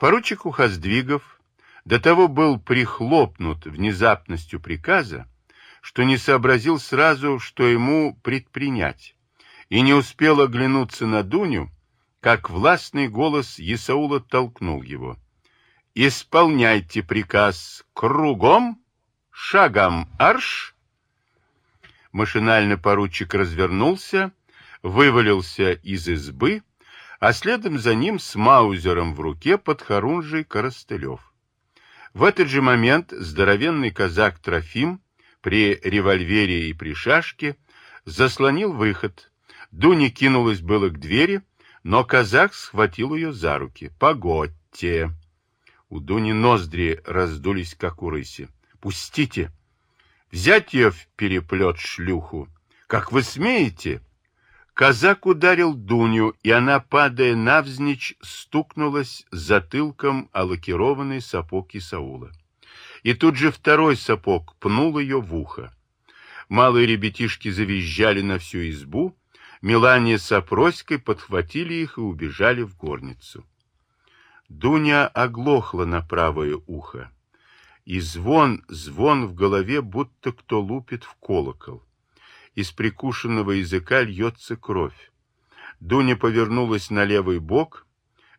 Поручик Ухоздвигов до того был прихлопнут внезапностью приказа, что не сообразил сразу, что ему предпринять, и не успел оглянуться на Дуню, как властный голос Исаула толкнул его. «Исполняйте приказ кругом, шагом арш!» Машинально поручик развернулся, вывалился из избы, а следом за ним с маузером в руке подхорунжий Коростылев. В этот же момент здоровенный казак Трофим при револьвере и при шашке заслонил выход. Дуня кинулась было к двери, но казак схватил ее за руки. «Погодьте!» У Дуни ноздри раздулись, как у рыси. «Пустите! Взять ее в переплет шлюху! Как вы смеете?» Казак ударил Дуню, и она, падая навзничь, стукнулась затылком о лакированный сапог Исаула. И тут же второй сапог пнул ее в ухо. Малые ребятишки завизжали на всю избу, Мелания с Опроськой подхватили их и убежали в горницу. Дуня оглохла на правое ухо, и звон, звон в голове, будто кто лупит в колокол из прикушенного языка льется кровь. Дуня повернулась на левый бок,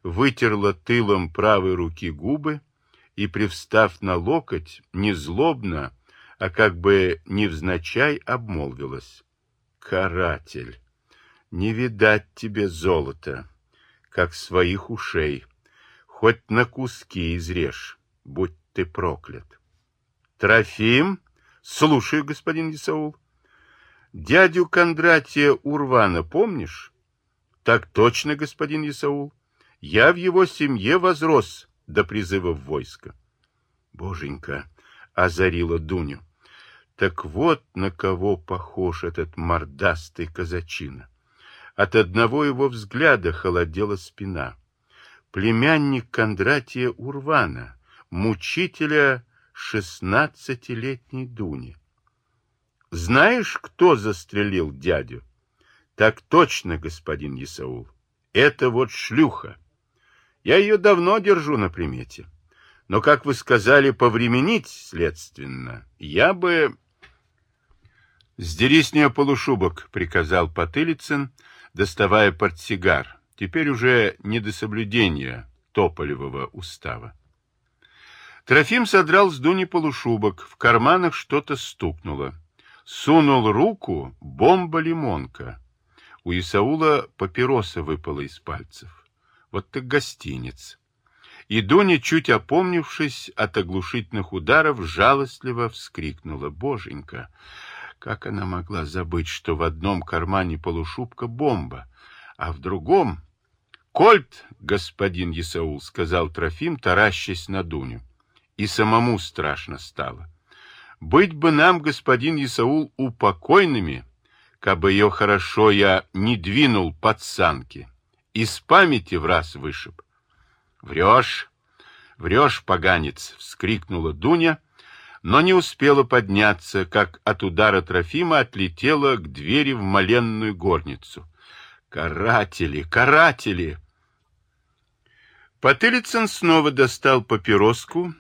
вытерла тылом правой руки губы и, привстав на локоть, не злобно, а как бы невзначай обмолвилась. «Каратель, не видать тебе золота, как своих ушей, хоть на куски изрежь, будь ты проклят». «Трофим, слушаю, господин Исаул». Дядю Кондратия Урвана помнишь? Так точно, господин Исаул. Я в его семье возрос до призыва в войско. Боженька, озарила Дуню. Так вот на кого похож этот мордастый казачина. От одного его взгляда холодела спина. Племянник Кондратия Урвана, мучителя шестнадцатилетней Дуни. Знаешь, кто застрелил дядю? Так точно, господин Исаул. Это вот шлюха. Я ее давно держу на примете. Но, как вы сказали, повременить, следственно, я бы... «Сдери с нее полушубок», — приказал Потылицын, доставая портсигар. Теперь уже не до соблюдения Тополевого устава. Трофим содрал с Дуни полушубок, в карманах что-то стукнуло. Сунул руку, бомба-лимонка. У Исаула папироса выпала из пальцев. Вот так гостиниц. И Дуня, чуть опомнившись от оглушительных ударов, жалостливо вскрикнула. Боженька! Как она могла забыть, что в одном кармане полушубка бомба, а в другом... «Кольт, господин Исаул», — сказал Трофим, таращась на Дуню. И самому страшно стало. Быть бы нам, господин Исаул, упокойными, кабы ее хорошо я не двинул под санки, из памяти в раз вышиб. Врешь, врешь, поганец, вскрикнула Дуня, но не успела подняться, как от удара Трофима отлетела к двери в моленную горницу. Каратели, каратели! Потылицын снова достал папироску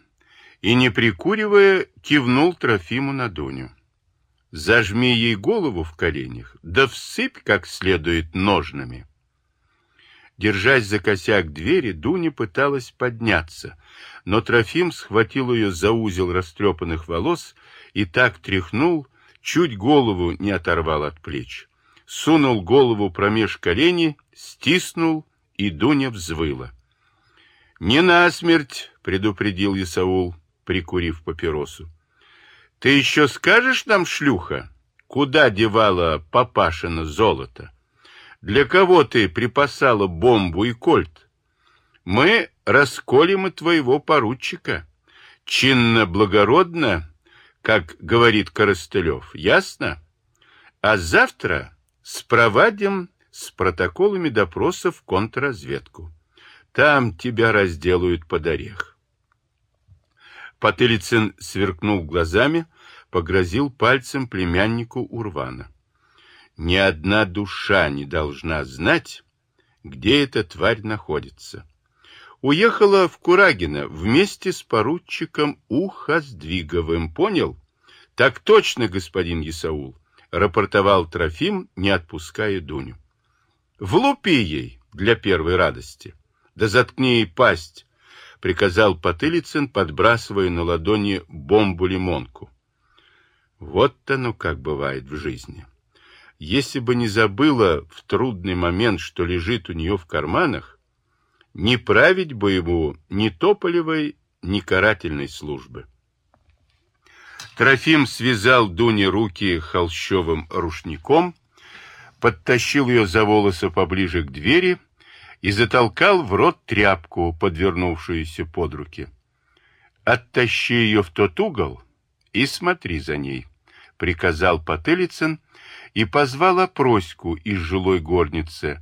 и, не прикуривая, кивнул Трофиму на Дуню. Зажми ей голову в коленях, да всыпь как следует ножнами. Держась за косяк двери, Дуня пыталась подняться, но Трофим схватил ее за узел растрепанных волос и так тряхнул, чуть голову не оторвал от плеч. Сунул голову промеж колени, стиснул, и Дуня взвыла. — Не насмерть, — предупредил Исаул прикурив папиросу. — Ты еще скажешь нам, шлюха, куда девала папашина золото? Для кого ты припасала бомбу и кольт? Мы расколем и твоего поручика. Чинно-благородно, как говорит Коростылев, ясно? А завтра спровадим с протоколами допросов контрразведку. Там тебя разделают под орех. Потылицын сверкнул глазами, погрозил пальцем племяннику Урвана. Ни одна душа не должна знать, где эта тварь находится. Уехала в Курагино вместе с поручиком Ухоздвиговым, понял? Так точно, господин Исаул, рапортовал Трофим, не отпуская Дуню. Влупи ей для первой радости. Да заткни ей пасть, приказал Потылицын, подбрасывая на ладони бомбу-лимонку. Вот оно как бывает в жизни. Если бы не забыла в трудный момент, что лежит у нее в карманах, не править бы ему ни тополевой, ни карательной службы. Трофим связал Дуне руки холщовым рушником, подтащил ее за волосы поближе к двери и затолкал в рот тряпку, подвернувшуюся под руки. «Оттащи ее в тот угол и смотри за ней», — приказал Потылицын и позвал Опроську из жилой горницы,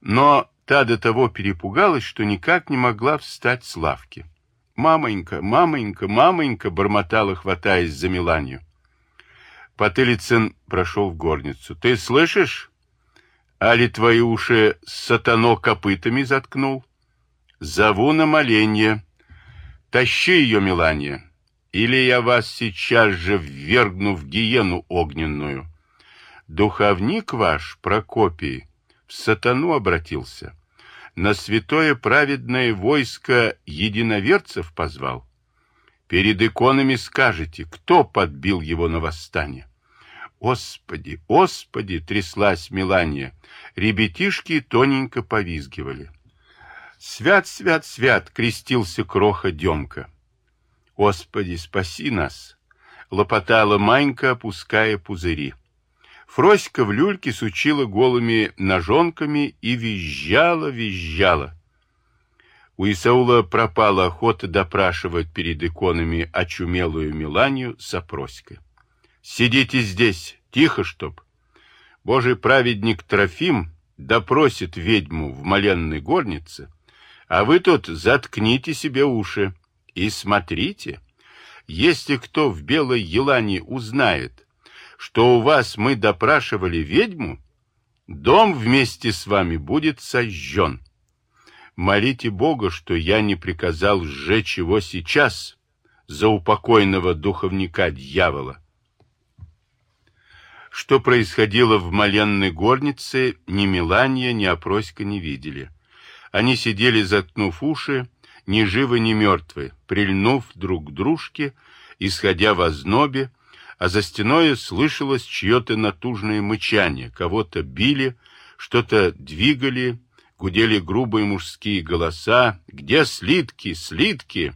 но та до того перепугалась, что никак не могла встать с лавки. «Мамонька, мамонька, мамонька!» — бормотала, хватаясь за Миланью. Потылицын прошел в горницу. «Ты слышишь?» Али твои уши сатано копытами заткнул? Зову на моленье. Тащи ее, Мелания, или я вас сейчас же ввергну в гиену огненную. Духовник ваш, Прокопий, в сатану обратился. На святое праведное войско единоверцев позвал. Перед иконами скажете, кто подбил его на восстание. «Господи, Господи!» — тряслась Мелания. Ребятишки тоненько повизгивали. «Свят, свят, свят!» — крестился кроха Демка. «Господи, спаси нас!» — лопотала Манька, опуская пузыри. Фроська в люльке сучила голыми ножонками и визжала, визжала. У Исаула пропала охота допрашивать перед иконами очумелую Миланию с опроськой. Сидите здесь, тихо чтоб. Божий праведник Трофим допросит ведьму в моленной горнице, а вы тут заткните себе уши и смотрите. Если кто в Белой Елане узнает, что у вас мы допрашивали ведьму, дом вместе с вами будет сожжен. Молите Бога, что я не приказал сжечь его сейчас за упокойного духовника дьявола. Что происходило в моленной горнице, ни Мелания, ни Опроська не видели. Они сидели, заткнув уши, ни живы, ни мертвы, прильнув друг к дружке, исходя в ознобе, а за стеной слышалось чье-то натужное мычание, кого-то били, что-то двигали, гудели грубые мужские голоса. «Где слитки? Слитки!»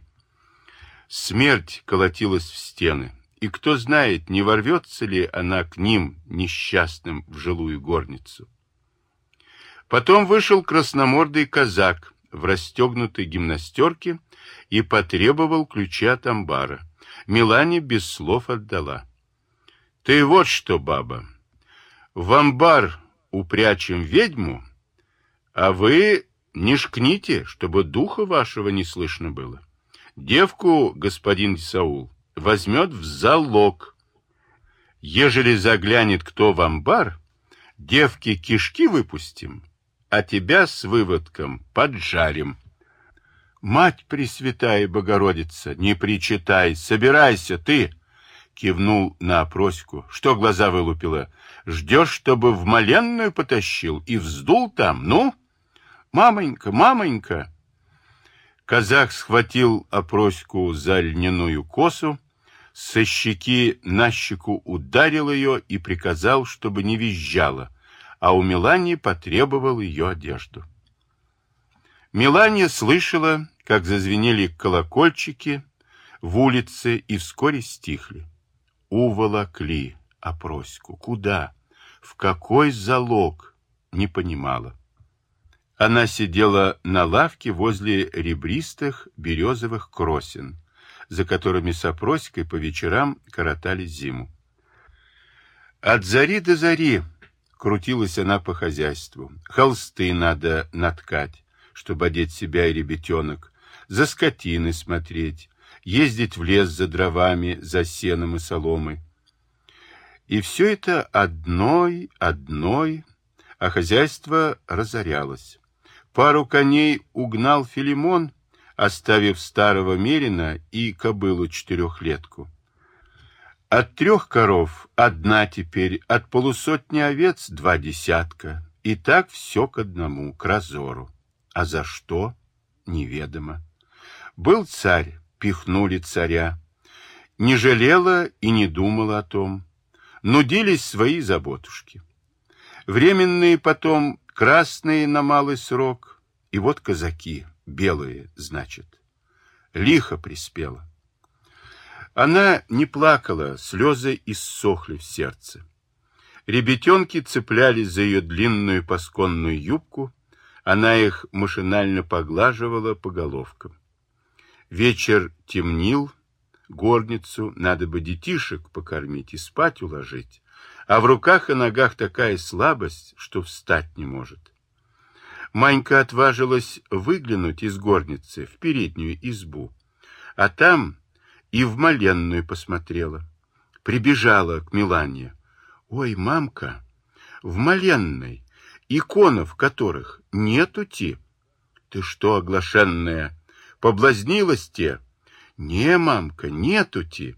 Смерть колотилась в стены и кто знает, не ворвется ли она к ним, несчастным, в жилую горницу. Потом вышел красномордый казак в расстегнутой гимнастерке и потребовал ключи от амбара. Милане без слов отдала. — Ты вот что, баба, в амбар упрячем ведьму, а вы не шкните, чтобы духа вашего не слышно было. Девку, господин Саул, возьмет в залог. Ежели заглянет кто в амбар, девки кишки выпустим, а тебя с выводком поджарим. Мать Пресвятая Богородица, не причитай, собирайся ты, кивнул на опроську. Что глаза вылупила? Ждешь, чтобы в моленную потащил и вздул там, ну? Мамонька, мамонька! Казах схватил опроську за льняную косу, со щеки на щеку ударил ее и приказал, чтобы не визжала, а у Мелании потребовал ее одежду. Мелания слышала, как зазвенели колокольчики в улице и вскоре стихли. Уволокли опроську. Куда? В какой залог? Не понимала. Она сидела на лавке возле ребристых березовых кросен, за которыми с опроськой по вечерам коротали зиму. От зари до зари крутилась она по хозяйству. Холсты надо наткать, чтобы одеть себя и ребятенок, за скотиной смотреть, ездить в лес за дровами, за сеном и соломой. И все это одной, одной, а хозяйство разорялось. Пару коней угнал Филимон, оставив старого мерина и кобылу-четырехлетку. От трех коров одна теперь, от полусотни овец два десятка. И так все к одному, к разору. А за что? Неведомо. Был царь, пихнули царя. Не жалела и не думала о том. Нудились свои заботушки. Временные потом красные на малый срок. И вот казаки, белые, значит. Лихо приспела. Она не плакала, слезы иссохли в сердце. Ребятенки цеплялись за ее длинную пасконную юбку, она их машинально поглаживала по головкам. Вечер темнил, горницу надо бы детишек покормить и спать уложить, а в руках и ногах такая слабость, что встать не может. Манька отважилась выглянуть из горницы в переднюю избу, а там и в моленную посмотрела. Прибежала к Милане. Ой, мамка, в моленной, иконов которых нету ти. Ты что, оглашенная, поблазнилась те? Не, мамка, нету ти.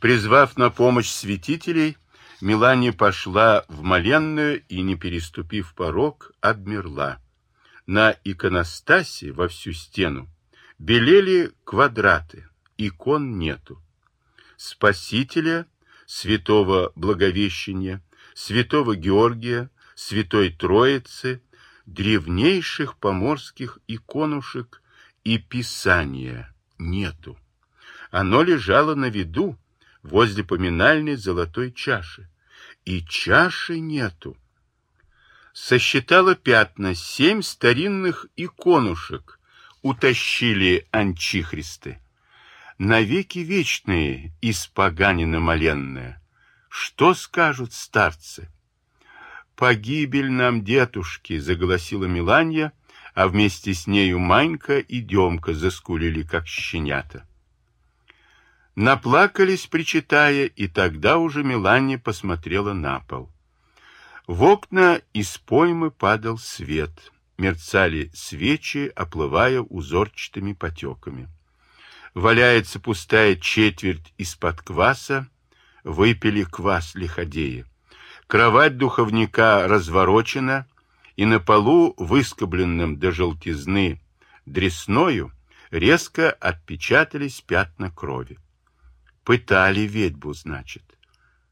Призвав на помощь святителей, Милане пошла в моленную и, не переступив порог, обмерла. На иконостасе во всю стену белели квадраты, икон нету. Спасителя, святого Благовещения, святого Георгия, святой Троицы, древнейших поморских иконушек и писания нету. Оно лежало на виду возле поминальной золотой чаши. И чаши нету. Сосчитала пятна, семь старинных иконушек утащили анчихристы навеки вечные, испоганина моленная. Что скажут старцы? Погибель нам, детушки, заголосила Миланья, а вместе с нею Манька и Демка заскулили, как щенята. Наплакались, причитая, и тогда уже Миланья посмотрела на пол. В окна из поймы падал свет, мерцали свечи, оплывая узорчатыми потеками валяется пустая четверть из-под кваса, выпили квас лиходеи. Кровать духовника разворочена, и на полу, выскобленным до желтизны дресною, резко отпечатались пятна крови. Пытали ведьбу, значит.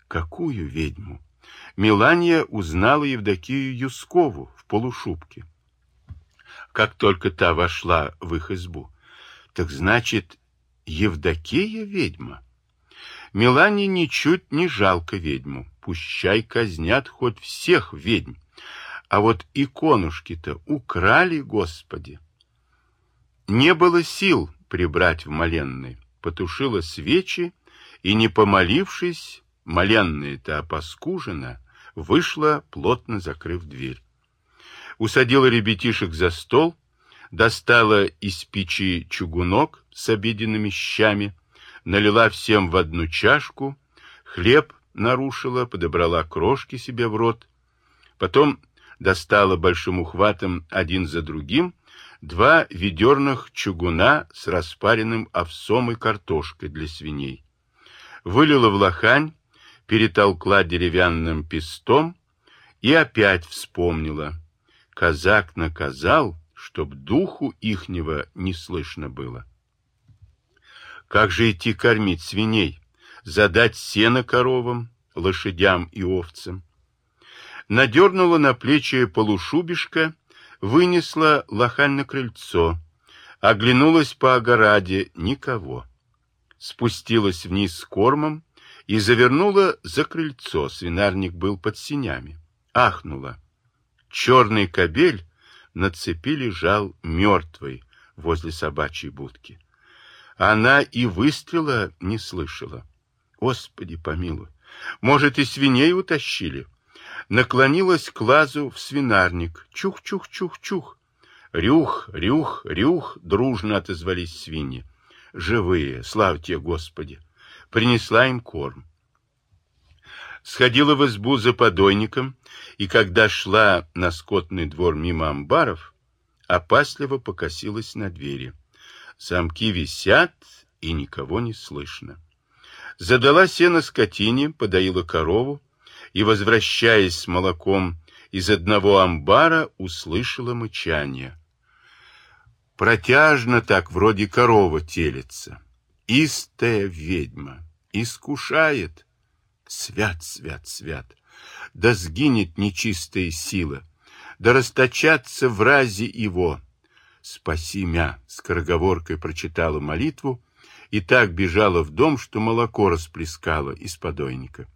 Какую ведьму? Миланья узнала Евдокию Юскову в полушубке. Как только та вошла в их избу. Так значит, Евдокия ведьма. Милане ничуть не жалко ведьму. Пущай казнят хоть всех ведьм. А вот иконушки-то украли, Господи. Не было сил прибрать в моленной. Потушила свечи и, не помолившись, моленная-то опоскужена, вышла, плотно закрыв дверь. Усадила ребятишек за стол, достала из печи чугунок с обеденными щами, налила всем в одну чашку, хлеб нарушила, подобрала крошки себе в рот, потом достала большим ухватом один за другим два ведерных чугуна с распаренным овсом и картошкой для свиней. Вылила в лохань, перетолкла деревянным пестом и опять вспомнила. Казак наказал, чтоб духу ихнего не слышно было. Как же идти кормить свиней, задать сено коровам, лошадям и овцам? Надернула на плечи полушубишка, вынесла лохань на крыльцо, оглянулась по огороде, никого. Спустилась вниз с кормом и завернула за крыльцо, свинарник был под синями. Ахнула. Черный кобель на цепи лежал мертвый возле собачьей будки. Она и выстрела не слышала. Господи помилуй, может, и свиней утащили. Наклонилась к лазу в свинарник. Чух-чух-чух-чух. Рюх, рюх, рюх, дружно отозвались свиньи. Живые, слава тебе, Господи. Принесла им корм сходила в избу за подойником, и когда шла на скотный двор мимо амбаров, опасливо покосилась на двери. Замки висят, и никого не слышно. Задала сено скотине, подоила корову, и, возвращаясь с молоком из одного амбара, услышала мычание. Протяжно так, вроде корова телится. Истая ведьма, искушает. Свят, свят, свят. Да сгинет нечистая сила, да расточатся в разе его. Спаси мя, скороговоркой прочитала молитву и так бежала в дом, что молоко расплескала из подойника.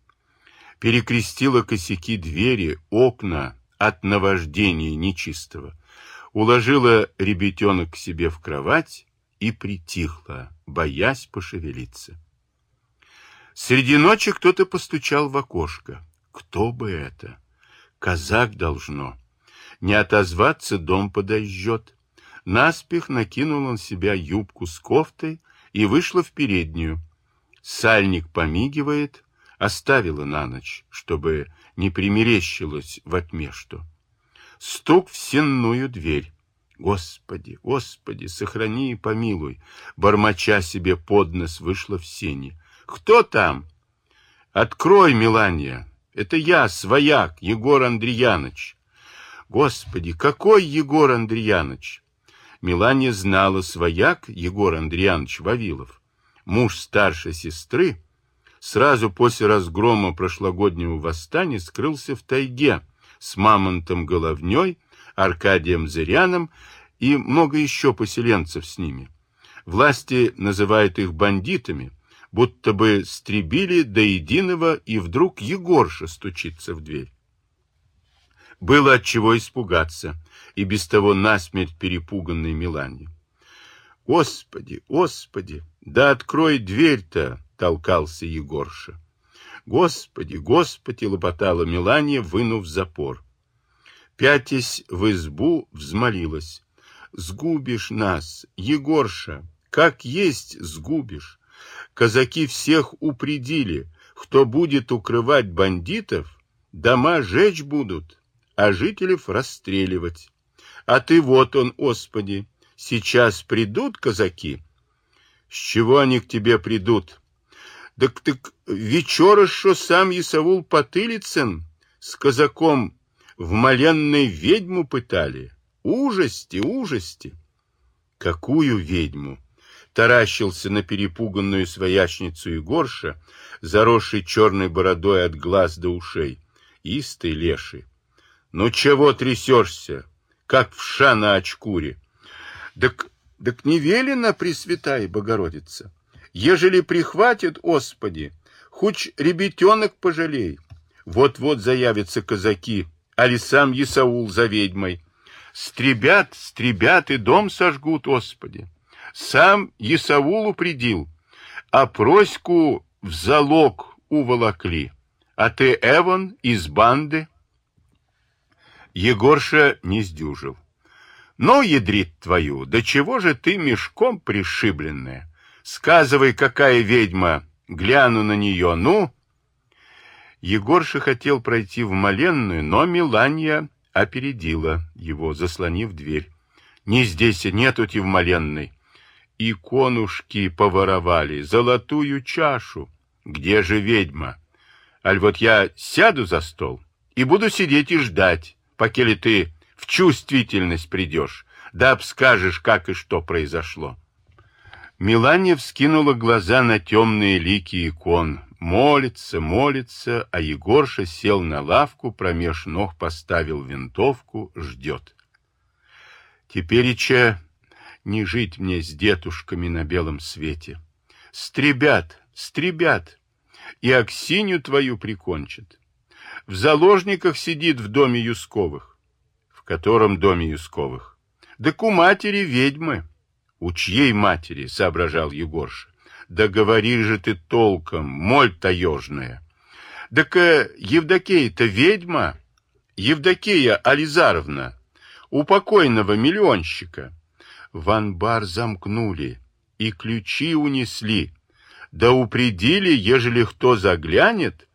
Перекрестила косяки двери, окна от наваждения нечистого. Уложила ребятенок к себе в кровать и притихла, боясь пошевелиться. Среди ночи кто-то постучал в окошко. Кто бы это? Казак должно. Не отозваться дом подожжет. Наспех накинул он себя юбку с кофтой и вышла в переднюю. Сальник помигивает, оставила на ночь, чтобы не примерещилось во тьме что. Стук в сенную дверь. Господи, Господи, сохрани и помилуй, бормоча себе под нос вышла в сени. Кто там? Открой, Милания, это я, свояк, Егор Андреяныч. Господи, какой Егор Андреяныч? Милания знала свояк Егор Андреянович Вавилов, муж старшей сестры, сразу после разгрома прошлогоднего восстания скрылся в тайге с Мамонтом Головней, Аркадием Зыряном и много еще поселенцев с ними. Власти называют их бандитами, будто бы стребили до единого, и вдруг Егорша стучится в дверь. Было от чего испугаться, и без того насмерть перепуганной Милане. Господи, Господи, да открой дверь-то, толкался Егорша. Господи, Господи, лопотала Милания, вынув запор. Пятясь в избу, взмолилась. Сгубишь нас, Егорша, как есть сгубишь. Казаки всех упредили, кто будет укрывать бандитов, дома жечь будут, а жителей расстреливать. А ты вот он, Господи, сейчас придут казаки? С чего они к тебе придут? Так так что сам Исаул Потылицын с казаком в маленной ведьму пытали. Ужасти, ужасти. Какую ведьму? Таращился на перепуганную своячницу Егорша, заросший черной бородой от глаз до ушей. Истый леший. Ну чего трясешься, как вша на очкуре? Так, так не велено, Пресвятая Богородица. Ежели прихватит, Господи, хоть ребятенок пожалей. Вот-вот заявятся казаки, али сам Исаул за ведьмой. Стребят, стребят и дом сожгут, Господи. Сам Исаул упредил, а проську в залог уволокли. А ты, Эван, из банды, Егорша не сдюжил. «Ну, ядрит твою, да чего же ты мешком пришибленная? Сказывай, какая ведьма, гляну на нее, ну!» Егорша хотел пройти в моленную, но Миланья опередила его, заслонив дверь. «Не здесь, нету в моленной. Иконушки поворовали, золотую чашу. Где же ведьма? Аль вот я сяду за стол и буду сидеть и ждать, покели ты в чувствительность придешь, да обскажешь, как и что произошло. Миланья вскинула глаза на темные лики икон. Молится, молится, а Егорша сел на лавку, промеж ног поставил винтовку, ждет. Тепереча не жить мне с детушками на белом свете. Стребят, стребят, и Аксинью твою прикончат в заложниках сидит в доме Юсковых. В котором доме Юсковых? Да у матери ведьмы. У чьей матери, соображал Егорша. Да говори же ты толком, моль таежная. Так э, Евдокея-то ведьма, Евдокея Ализаровна, у покойного миллионщика. В анбар замкнули и ключи унесли, да упредили, ежели кто заглянет,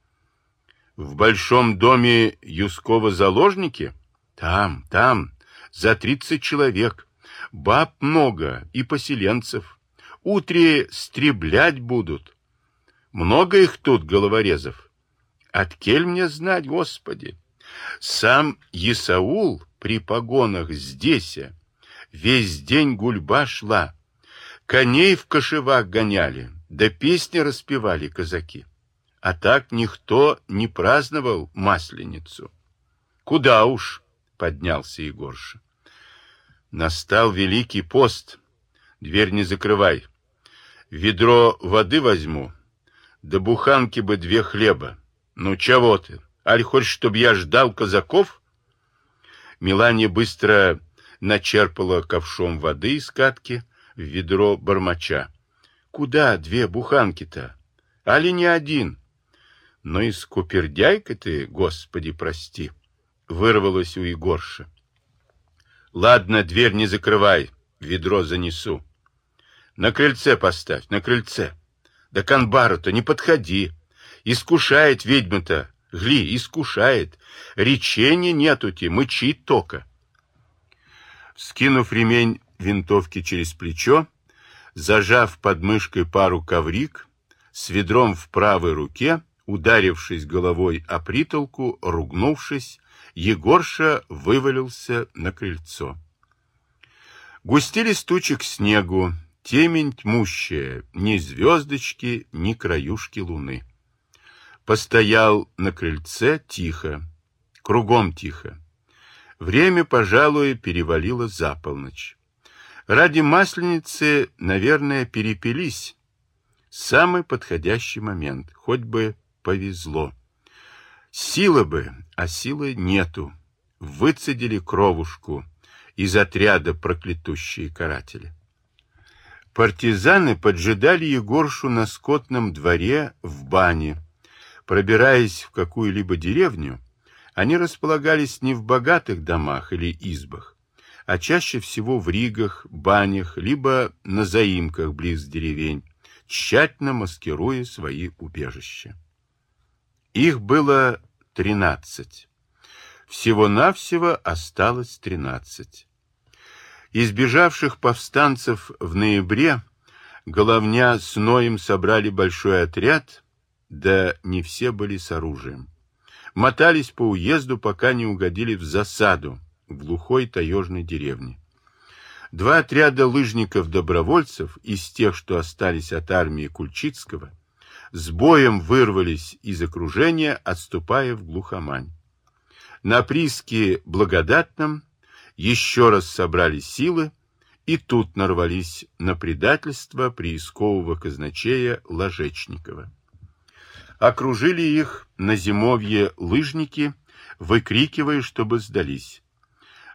в большом доме Юскова заложники? Там, там, за тридцать человек. Баб много и поселенцев. Утре стреблять будут. Много их тут, головорезов. Откель мне знать, Господи. Сам Исаул при погонах здесь, весь день гульба шла. Коней в кошевах гоняли, да песни распевали казаки. А так никто не праздновал Масленицу. Куда уж, поднялся Егорша. Настал великий пост. Дверь не закрывай. Ведро воды возьму, да буханки бы две хлеба. Ну, чего ты? Аль хочешь, чтоб я ждал казаков? Милане быстро начерпала ковшом воды из катки в ведро бормоча. Куда две буханки-то? Али не один? Ну и скупердяйка ты, господи, прости, вырвалась у Егорша. Ладно, дверь не закрывай, ведро занесу. На крыльце поставь, на крыльце. Да к анбару-то не подходи. Искушает ведьма-то, гли, искушает. Речения нету-те, мычит тока. Скинув ремень винтовки через плечо, зажав под мышкой пару коврик, с ведром в правой руке, ударившись головой о притолку, ругнувшись, Егорша вывалился на крыльцо. Густились тучи к снегу, темень тьмущая, ни звездочки, ни краюшки луны. Постоял на крыльце тихо, кругом тихо. Время, пожалуй, перевалило за полночь. Ради масленицы, наверное, перепились. Самый подходящий момент, хоть бы повезло. Сила бы, а силы нету. Выцедили кровушку из отряда проклятущие каратели. Партизаны поджидали Егоршу на скотном дворе в бане. Пробираясь в какую-либо деревню, они располагались не в богатых домах или избах, а чаще всего в ригах, банях, либо на заимках близ деревень, тщательно маскируя свои убежища. Их было тринадцать. Всего-навсего осталось тринадцать. Избежавших повстанцев в ноябре Головня с Ноем собрали большой отряд, да не все были с оружием. Мотались по уезду, пока не угодили в засаду в глухой таежной деревне. Два отряда лыжников-добровольцев из тех, что остались от армии Кульчицкого, с боем вырвались из окружения, отступая в глухомань. На прииске Благодатном еще раз собрали силы, и тут нарвались на предательство приискового казначея Ложечникова. Окружили их на зимовье лыжники, выкрикивая, чтобы сдались.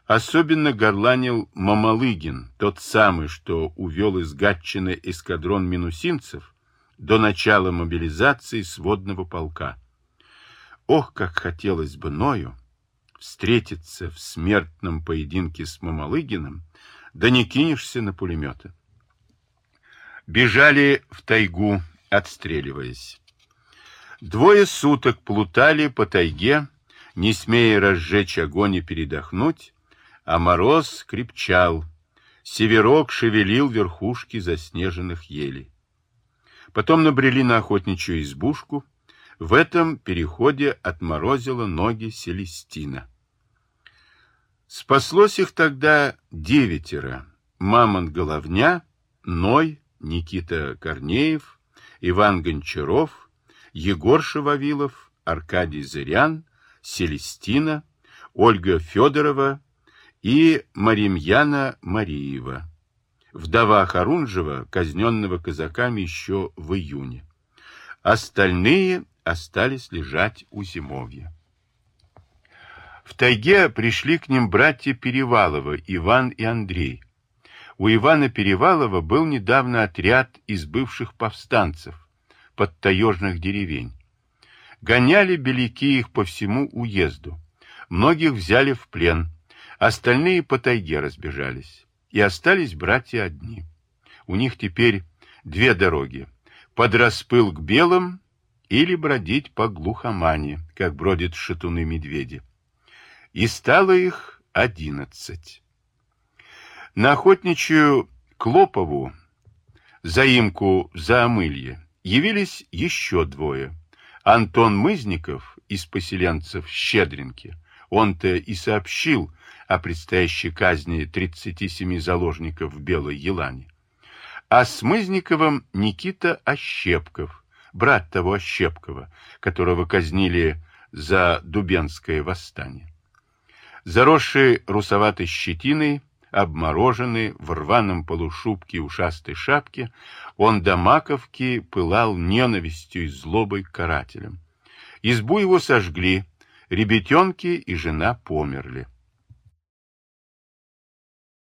Особенно горланил Мамалыгин, тот самый, что увел из Гатчины эскадрон минусинцев, до начала мобилизации сводного полка. Ох, как хотелось бы Ною встретиться в смертном поединке с Мамалыгиным, да не кинешься на пулеметы. Бежали в тайгу, отстреливаясь. Двое суток плутали по тайге, не смея разжечь огонь и передохнуть, а мороз крепчал, северок шевелил верхушки заснеженных елей. Потом набрели на охотничью избушку. В этом переходе отморозило ноги Селестина. Спаслось их тогда девятеро. Мамонт Головня, Ной, Никита Корнеев, Иван Гончаров, Егор Шававилов, Аркадий Зырян, Селестина, Ольга Федорова и Маримьяна Мариева вдова Харунжева, казненного казаками еще в июне. Остальные остались лежать у зимовья. В тайге пришли к ним братья Перевалова, Иван и Андрей. У Ивана Перевалова был недавно отряд из бывших повстанцев, под таежных деревень. Гоняли беляки их по всему уезду. Многих взяли в плен, остальные по тайге разбежались и остались братья одни. У них теперь две дороги — под распыл к белым или бродить по глухомане, как бродят шатуны-медведи. И стало их одиннадцать. На охотничью Клопову, заимку за Омылье, явились еще двое. Антон Мызников из поселенцев Щедринки. Он-то и сообщил о предстоящей казни 37 заложников в Белой Елане. А с Мызниковым Никита Ощепков, брат того Ощепкова, которого казнили за Дубенское восстание. Заросший русоватой щетиной, обмороженный, в рваном полушубке и ушастой шапке, он до маковки пылал ненавистью и злобой к карателям. Избу его сожгли, ребятенки и жена померли.